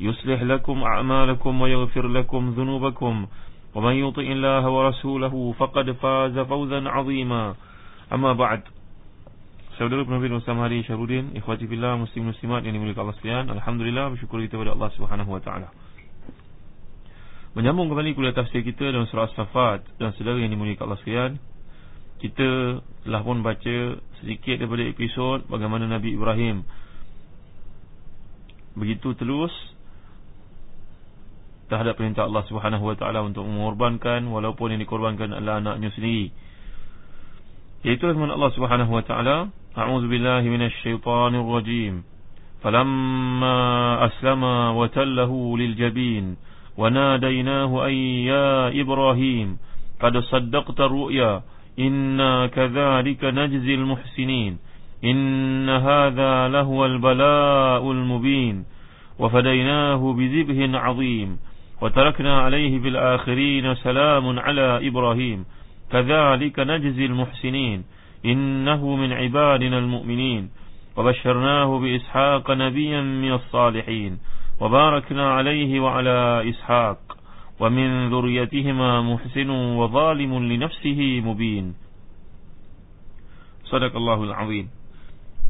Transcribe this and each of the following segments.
يصلح لكم أعمالكم ويغفر لكم ذنوبكم ومن يطع الله ورسوله فقد فاز فوزا عظيما أما بعد Saudara penerbit Muslim Hari Syarudin Ikhwati Billah Muslim Muslimat yang dimiliki Allah sekalian Alhamdulillah bersyukur kita kepada Allah Subhanahu Wa Taala. Menyambung kembali kuliah tafsir kita dalam surah As-Safat Dan saudara yang dimiliki Allah sekalian Kita telah pun baca sedikit daripada episod Bagaimana Nabi Ibrahim Begitu telus terhadap perintah Allah Subhanahu wa taala untuk mengorbankan walaupun yang dikorbankan adalah anaknya sendiri. Yaitu firman Allah Subhanahu wa taala, A'udzu billahi minasyaitonir rajim. Falamma aslama wa tallahu lil jabin wa nadaynahu ay ya Ibrahim qad saddaqta ru'ya inna kadzalika najzil muhsinin inna hadha lahu al bala'ul وتركنا عليه في الآخرين سلام على إبراهيم. كذلك نجزي المحسنين. إنه من عبادنا المؤمنين. وبشرناه بإسحاق نبيا من الصالحين. وباركنا عليه وعلى إسحاق. ومن ذريتهما محسن وظالم لنفسه مبين. صدق الله العظيم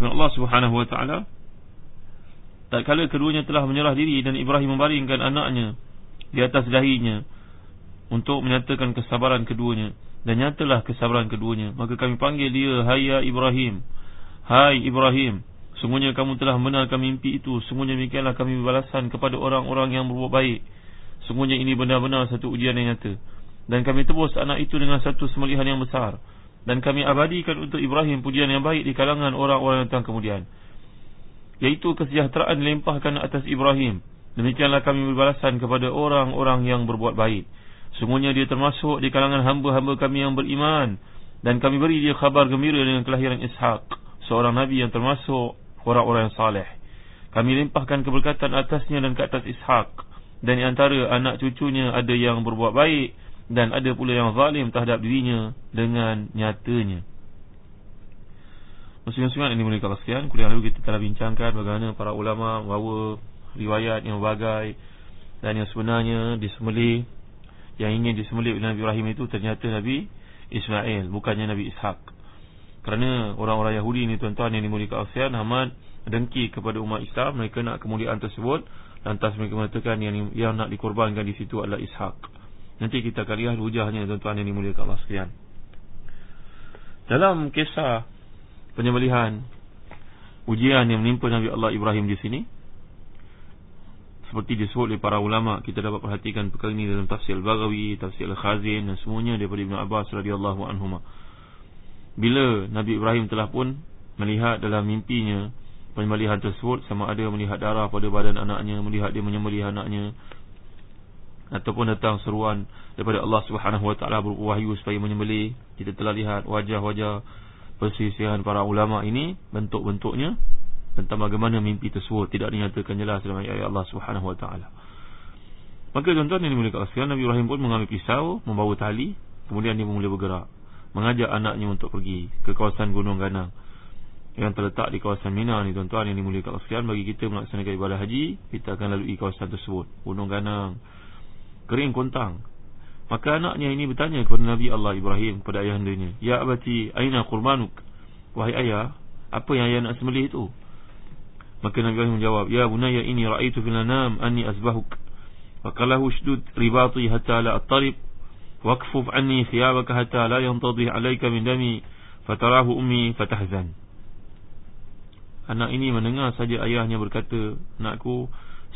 من الله سبحانه وتعالى tak kala keduanya telah menyerah diri dan Ibrahim membaringkan anaknya di atas dahinya untuk menyatakan kesabaran keduanya. Dan nyatalah kesabaran keduanya. Maka kami panggil dia hayya Ibrahim. Hai Ibrahim. Sungguhnya kamu telah menbenarkan mimpi itu. Sungguhnya demikianlah kami berbalasan kepada orang-orang yang berbuat baik. Sungguhnya ini benar-benar satu ujian yang nyata. Dan kami tebus anak itu dengan satu semelihan yang besar. Dan kami abadikan untuk Ibrahim pujian yang baik di kalangan orang-orang yang datang kemudian. Yaitu kesejahteraan dilimpahkan atas Ibrahim Demikianlah kami berbalasan kepada orang-orang yang berbuat baik. Semuanya dia termasuk di kalangan hamba-hamba kami yang beriman. Dan kami beri dia khabar gembira dengan kelahiran Ishaq. Seorang Nabi yang termasuk orang-orang yang saleh. Kami limpahkan keberkatan atasnya dan ke atas Ishaq. Dan di antara anak cucunya ada yang berbuat baik. Dan ada pula yang zalim terhadap dirinya dengan nyatanya. Muslim-muslimat ini mulai kalau Kuliah lalu kita telah bincangkan bagaimana para ulama bahawa riwayat yang berbagai dan yang sebenarnya disembelih yang ingin disembelih oleh Nabi Ibrahim itu ternyata Nabi Ismail bukannya Nabi Ishak. Kerana orang-orang Yahudi ini tuan-tuan yang dimuliakan Al-Sian amat dengki kepada umat Islam mereka nak kemuliaan tersebut. Lantas mereka mengatakan yang yang nak dikorbankan di situ adalah Ishak. Nanti kita akan lihat hujahnya tuan-tuan yang dimuliakan Allah sekalian dalam kisah penyembelihan ujian yang menimpa Nabi Allah Ibrahim di sini seperti disebut oleh para ulama kita dapat perhatikan perkara ini dalam tafsir Al-Baghawi, tafsir Al-Khazin dan semuanya daripada Ibn Abbas radhiyallahu anhuma. Bila Nabi Ibrahim telah pun melihat dalam mimpinya penyembelihan tersebut sama ada melihat darah pada badan anaknya, melihat dia menyembelih anaknya ataupun datang seruan daripada Allah Subhanahu wa taala berupa wahyu supaya menyembelih, kita telah lihat wajah-wajah persisihan para ulama ini bentuk-bentuknya tentang bagaimana mimpi tersebut tidak dinyatakan jelas dalam ayat Allah Subhanahu wa taala. Maka tuan-tuan yang dimuliakan sekalian Nabi Ibrahim pun mengambil pisau, membawa tali, kemudian dia mula bergerak, mengajak anaknya untuk pergi ke kawasan Gunung Ganang yang terletak di kawasan Mina ni tuan-tuan yang dimuliakan sekalian bagi kita melaksanakan ibadah haji, kita akan lalui kawasan tersebut, Gunung Ganang. Kering kontang. Maka anaknya ini bertanya kepada Nabi Allah Ibrahim kepada ayahandanya, "Ya abati, aina qurbanuk?" Wahai ayah, apa yang ayah nak sembelih itu? Maka Nabi Ibrahim menjawab, Ya bunaya ini ra'aitu fil anam anni asbahuk. Fakalahu shdud ribati hatta la at-tarib. waqfuf anni thiyabaka hatta la yantadhi alayka min dami fatarahu ummi fatahzan anak ini mendengar saja ayahnya berkata anakku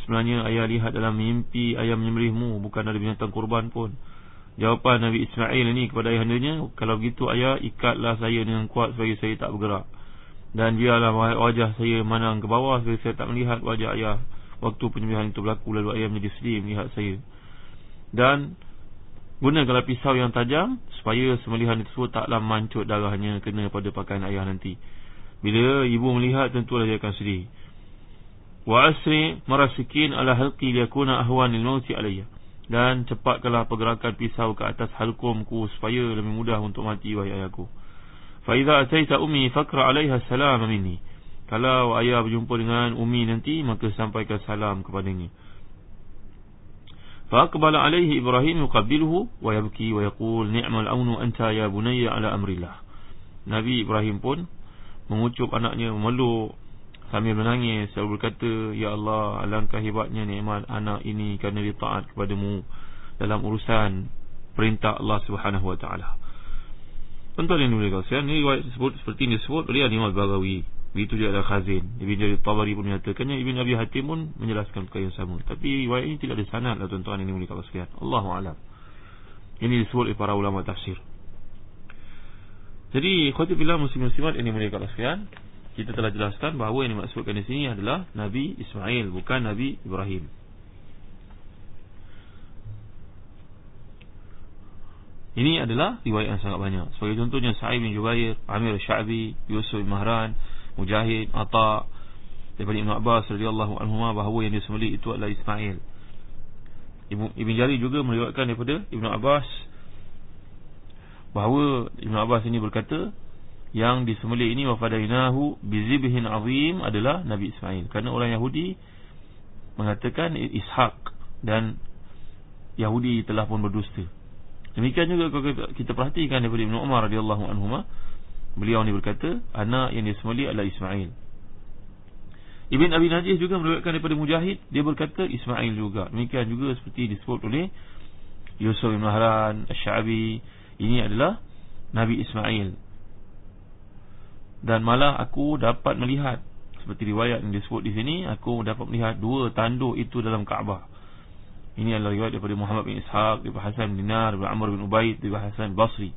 sebenarnya ayah lihat dalam mimpi ayah menyembelihmu bukan ada binatang kurban pun jawapan Nabi Ismail ini kepada ayahandanya kalau begitu ayah ikatlah saya dengan kuat supaya saya tak bergerak dan biarlah wajah saya memandang ke bawah supaya saya tak melihat wajah ayah. Waktu penyembelihan itu berlaku lalu ayah menjadi sedih melihat saya. Dan gunakanlah pisau yang tajam supaya sembelihan itu taklah mancut darahnya kena pada pakaian ayah nanti. Bila ibu melihat tentulah dia akan sedih. Wa asri marasikin ala halqi liyakuna ahwanil mauti alayya. Dan cepatkanlah pergerakan pisau ke atas halkumku supaya lebih mudah untuk mati wahai ayahku fa idza ataita ummi fakra alaiha salam minni. Kalau ayah berjumpa dengan ummi nanti maka sampaikan salam kepadanya. Fa aqbala alaihi ibrahim yuqabbiluhu wa yabki wa yaqul ni'mal aunu anta ya bunayya ala amrillah. Nabi ibrahim pun mengucup anaknya memeluk sambil menangis. Selalu berkata ya Allah alangkah hebatnya nikmat anak ini kerana dia taat kepadamu dalam urusan perintah Allah Subhanahu wa taala. Tuan-tuan yang dimuliakan sekalian, ini riwayat disebut seperti ini disebut oleh Imam Al-Baghawi. Begitu juga ada Khazin. Ibn Jarir Tabari pun menyatakannya, Ibn Abi Hatim pun menjelaskan perkara yang sama. Tapi riwayat ini tidak ada sanad lah tuan-tuan yang dimuliakan sekalian. Allahu a'lam. Ini disebut oleh para ulama tafsir. Jadi, khuatib bilang muslim-muslimat ini dimuliakan sekalian kita telah jelaskan bahawa yang dimaksudkan di sini adalah Nabi Ismail bukan Nabi Ibrahim. Ini adalah riwayat yang sangat banyak. Sebagai contohnya Sa'id bin Jubair, Amir Sya'bi, Yusuf bin Mahran, Mujahid, Atta daripada Ibn Abbas radhiyallahu anhu bahawa yang disembelih itu adalah Ismail. Ibn Jari juga meriwayatkan daripada Ibn Abbas bahawa Ibn Abbas ini berkata yang disembelih ini wafadainahu bizibhin azim adalah Nabi Ismail kerana orang Yahudi mengatakan Ishak dan Yahudi telah pun berdusta demikian juga kalau kita perhatikan daripada Ibn Umar radhiyallahu anhu beliau ni berkata anak yang disembelih adalah Ismail. Ibn Abi Najih juga meriwayatkan daripada Mujahid dia berkata Ismail juga. Demikian juga seperti disebut oleh Yusuf bin Mahran Asy-Sya'bi ini adalah Nabi Ismail. Dan malah aku dapat melihat seperti riwayat yang disebut di sini aku dapat melihat dua tanduk itu dalam Kaabah ini adalah riwayat daripada Muhammad bin Ishaq daripada Hasan bin Dinar daripada Amr bin Ubaid daripada Hasan Basri.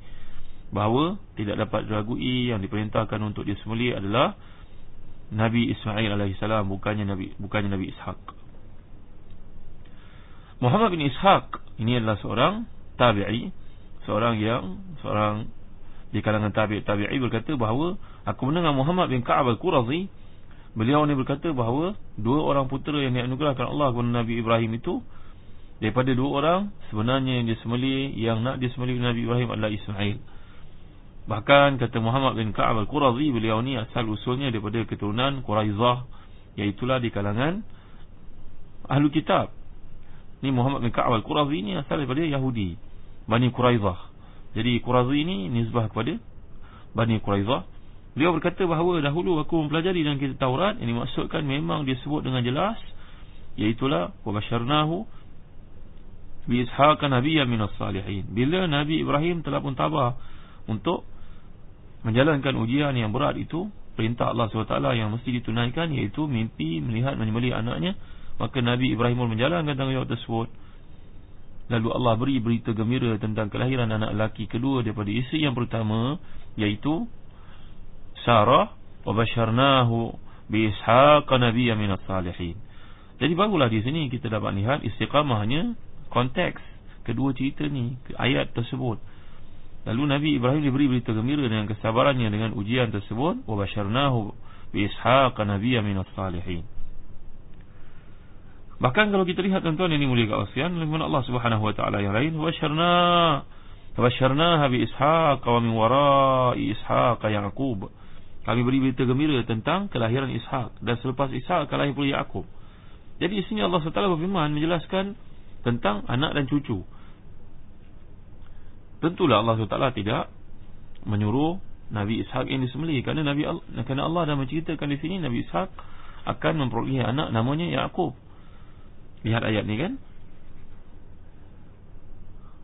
Bahawa tidak dapat diragui yang diperintahkan untuk disembelih adalah Nabi Ismail alaihissalam bukannya Nabi bukannya Nabi Ishaq. Muhammad bin Ishaq ini adalah seorang tabi'i seorang yang seorang di kalangan tabi'i tabi'i berkata bahawa Aku mendengar Muhammad bin Ka'ab al-Qurazi Beliau ni berkata bahawa Dua orang putera yang dianugerahkan Allah kepada Nabi Ibrahim itu Daripada dua orang Sebenarnya yang disembeli Yang nak disembeli Nabi Ibrahim adalah Ismail. Bahkan kata Muhammad bin Ka'ab al-Qurazi Beliau ni asal usulnya daripada keturunan Quraizah Iaitulah di kalangan Ahlu Kitab. Ni Muhammad bin Ka'ab al-Qurazi ni asal daripada Yahudi Bani Quraizah. Jadi Qurazi ni nisbah kepada Bani Quraizah. Beliau berkata bahawa dahulu aku mempelajari dalam kitab Taurat yang dimaksudkan memang disebut dengan jelas iaitulah basyarnahu bi ishaq nabiyyan minas salihin. Bila Nabi Ibrahim telah pun tabah untuk menjalankan ujian yang berat itu, perintah Allah SWT yang mesti ditunaikan iaitu mimpi melihat menyembelih anaknya, maka Nabi Ibrahim pun menjalankan tanggungjawab tersebut. Lalu Allah beri berita gembira tentang kelahiran anak lelaki kedua daripada isteri yang pertama iaitu Sarah wa basyarnahu bi Ishaq nabiyyan min as-salihin. Jadi barulah di sini kita dapat lihat istiqamahnya konteks kedua cerita ni, ayat tersebut. Lalu Nabi Ibrahim diberi berita gembira dengan kesabarannya dengan ujian tersebut wa basyarnahu bi Ishaq nabiyyan min as-salihin. Bahkan kalau kita lihat tuan-tuan ini mulia kat Osian Firman Allah subhanahu wa ta'ala yang lain Wasyarna Wasyarna Habi ishaq Wa min warai ishaq Yaqub kami beri berita gembira tentang kelahiran Ishak dan selepas Ishak akan lahir pula Yaqub. Jadi di sini Allah SWT berfirman menjelaskan tentang anak dan cucu. Tentulah Allah SWT tidak menyuruh Nabi Ishak ini disembelih kerana Nabi Allah, kerana Allah dah menceritakan di sini Nabi Ishak akan memperoleh anak namanya Yaqub. Lihat ayat ni kan?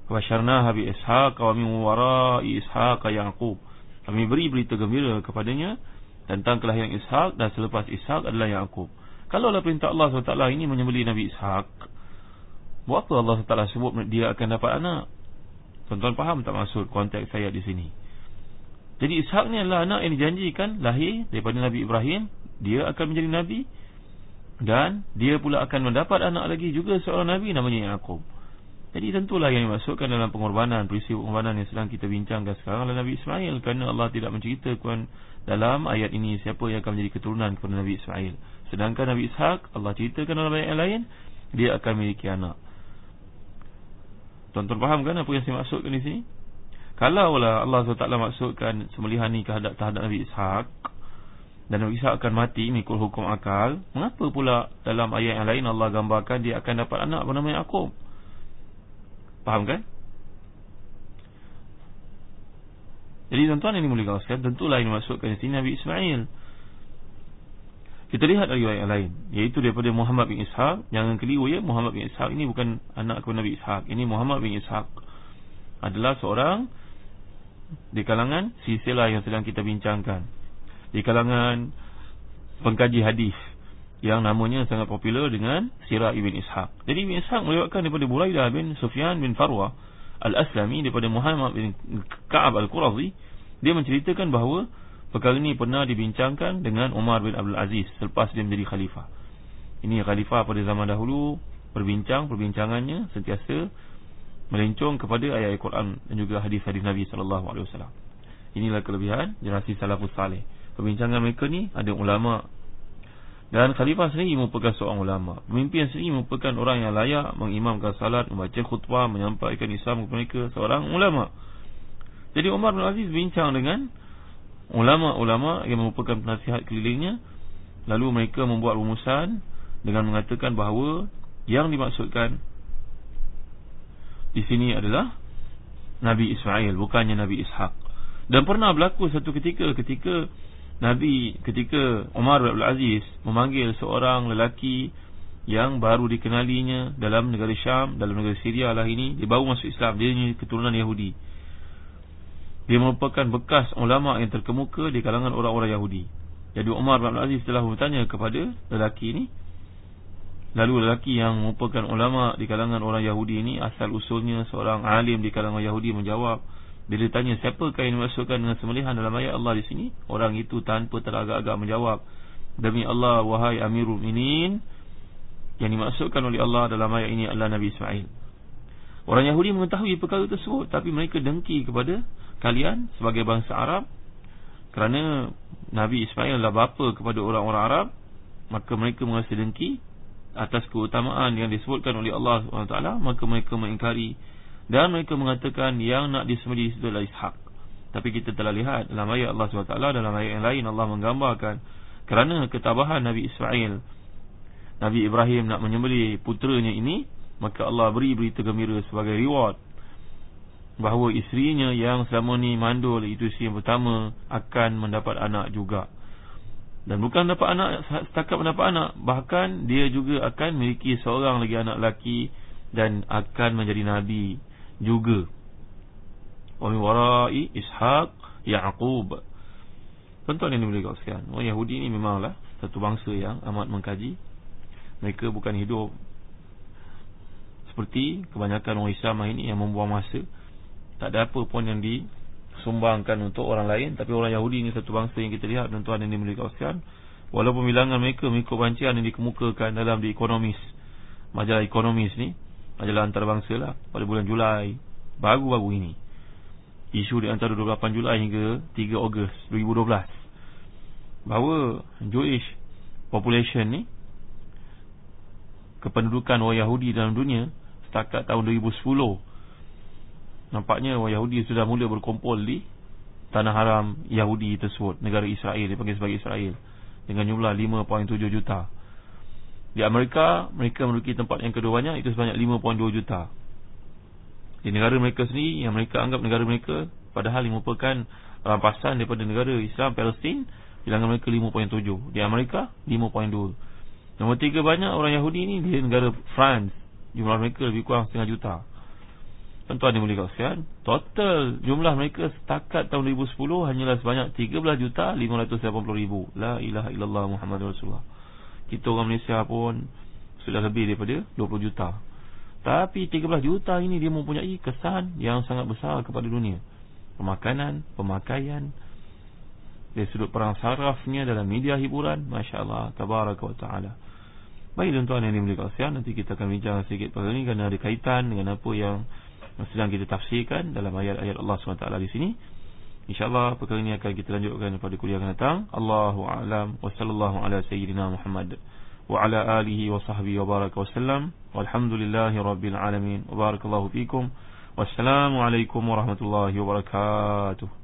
Wasyarna habi ishaq wa min wara'i ishaq yaqub. Kami beri berita gembira kepadanya tentang kelahiran Ishak dan selepas Ishak adalah Yaqub. Kalau lah perintah Allah SWT ini menyembeli Nabi Ishak, buat apa Allah SWT sebut dia akan dapat anak? Tuan-tuan faham tak maksud konteks saya di sini? Jadi Ishak ni adalah anak yang dijanjikan lahir daripada Nabi Ibrahim, dia akan menjadi Nabi dan dia pula akan mendapat anak lagi juga seorang Nabi namanya Yaqub. Jadi tentulah yang dimaksudkan dalam pengorbanan Peristiwa pengorbanan yang sedang kita bincangkan sekarang adalah Nabi Ismail Kerana Allah tidak menceritakan dalam ayat ini Siapa yang akan menjadi keturunan kepada Nabi Ismail Sedangkan Nabi Ishaq Allah ceritakan dalam ayat yang lain Dia akan memiliki anak Tuan-tuan faham kan apa yang saya maksudkan di sini? Kalaulah Allah SWT maksudkan Sembelihan ni kehadap terhadap Nabi Ishaq Dan Nabi Ishaq akan mati Mikul hukum akal Mengapa pula dalam ayat yang lain Allah gambarkan Dia akan dapat anak bernama Yaakob? Faham kan? Jadi tuan-tuan ini mulia sekalian Tentulah ini masukkan di sini Nabi Ismail Kita lihat dari ayat lain Iaitu daripada Muhammad bin Ishaq. Jangan keliru ya Muhammad bin Ishaq ini bukan anak kepada Nabi Ishaq. Ini Muhammad bin Ishaq Adalah seorang Di kalangan sisilah yang sedang kita bincangkan. Di kalangan Pengkaji hadis yang namanya sangat popular dengan Sirah Ibn Ishaq. Jadi Ibn Ishaq melewatkan daripada Buraidah bin Sufyan bin Farwa Al-Aslami daripada Muhammad bin Ka'ab Al-Qurazi. Dia menceritakan bahawa perkara ini pernah dibincangkan dengan Umar bin Abdul Aziz selepas dia menjadi khalifah. Ini khalifah pada zaman dahulu berbincang perbincangannya sentiasa melencong kepada ayat-ayat Quran dan juga hadis-hadis Nabi sallallahu alaihi wasallam. Inilah kelebihan generasi salafus saleh. Perbincangan mereka ni ada ulama dan khalifah sendiri merupakan seorang ulama Pemimpin sendiri merupakan orang yang layak Mengimamkan salat, membaca khutbah Menyampaikan Islam kepada mereka Seorang ulama Jadi Umar bin Aziz bincang dengan Ulama-ulama yang merupakan penasihat kelilingnya Lalu mereka membuat rumusan Dengan mengatakan bahawa Yang dimaksudkan Di sini adalah Nabi Ismail Bukannya Nabi Ishaq Dan pernah berlaku satu ketika Ketika Nabi ketika Umar bin Abdul Aziz memanggil seorang lelaki yang baru dikenalinya dalam negara Syam, dalam negara Syria lah ini, dia baru masuk Islam, dia ini keturunan Yahudi. Dia merupakan bekas ulama yang terkemuka di kalangan orang-orang Yahudi. Jadi Umar bin Aziz telah bertanya kepada lelaki ini, lalu lelaki yang merupakan ulama di kalangan orang Yahudi ini asal usulnya seorang alim di kalangan Yahudi menjawab, bila ditanya siapakah yang dimaksudkan dengan sembelihan dalam ayat Allah di sini Orang itu tanpa teragak-agak menjawab Demi Allah wahai amirul minin Yang dimaksudkan oleh Allah dalam ayat ini adalah Nabi Ismail Orang Yahudi mengetahui perkara tersebut Tapi mereka dengki kepada kalian sebagai bangsa Arab Kerana Nabi Ismail adalah bapa kepada orang-orang Arab Maka mereka merasa dengki Atas keutamaan yang disebutkan oleh Allah SWT Maka mereka mengingkari dan mereka mengatakan yang nak disembelih itu adalah Ishak. Tapi kita telah lihat dalam ayat Allah SWT dalam ayat yang lain Allah menggambarkan kerana ketabahan Nabi Ismail Nabi Ibrahim nak menyembelih puteranya ini maka Allah beri berita gembira sebagai reward bahawa isterinya yang selama ni mandul itu isteri yang pertama akan mendapat anak juga. Dan bukan dapat anak setakat mendapat anak bahkan dia juga akan memiliki seorang lagi anak lelaki dan akan menjadi nabi juga. Min wara'i ishaq yaqub. Tuan-tuan yang dimuliakan sekalian orang Yahudi ni memanglah satu bangsa yang amat mengkaji. Mereka bukan hidup seperti kebanyakan orang Islam ini yang membuang masa tak ada apa pun yang disumbangkan untuk orang lain tapi orang Yahudi ni satu bangsa yang kita lihat tuan-tuan yang sekalian. Walaupun bilangan mereka mengikut bancian yang dikemukakan dalam di ekonomis majalah ekonomis ni majalah antarabangsa lah pada bulan Julai baru-baru ini. Isu di antara 28 Julai hingga 3 Ogos 2012 bahawa Jewish population ni kependudukan orang Yahudi dalam dunia setakat tahun 2010 nampaknya orang Yahudi sudah mula berkumpul di tanah haram Yahudi tersebut negara Israel dipanggil sebagai Israel dengan jumlah 5.7 juta di Amerika mereka memiliki tempat yang kedua banyak itu sebanyak 5.2 juta. Di negara mereka sendiri yang mereka anggap negara mereka padahal merupakan rampasan daripada negara Islam Palestin bilangan mereka 5.7. Di Amerika 5.2. Nombor tiga banyak orang Yahudi ini di negara France jumlah mereka lebih kurang setengah juta. Tuan-tuan yang boleh kawasan Total jumlah mereka setakat tahun 2010 Hanyalah sebanyak 13 juta 580 ribu. La ilaha illallah Muhammad Rasulullah. Kita orang Malaysia pun Sudah lebih daripada 20 juta. Tapi 13 juta ini dia mempunyai kesan Yang sangat besar kepada dunia. Pemakanan, pemakaian Dari sudut perang sarafnya Dalam media hiburan Masya Allah Tabaraka wa ta'ala. Baik tuan-tuan yang dimiliki kasihan Nanti kita akan bincang sedikit perkara ini Kerana ada kaitan dengan apa yang sedang kita tafsirkan dalam ayat-ayat Allah SWT di sini. InsyaAllah perkara ini akan kita lanjutkan pada kuliah akan datang. Allahu a'lam wa sallallahu ala sayyidina Muhammad wa ala alihi wa sahbihi wa baraka wa sallam. Walhamdulillahi rabbil alamin. Wa barakallahu fikum. Wassalamualaikum warahmatullahi wabarakatuh.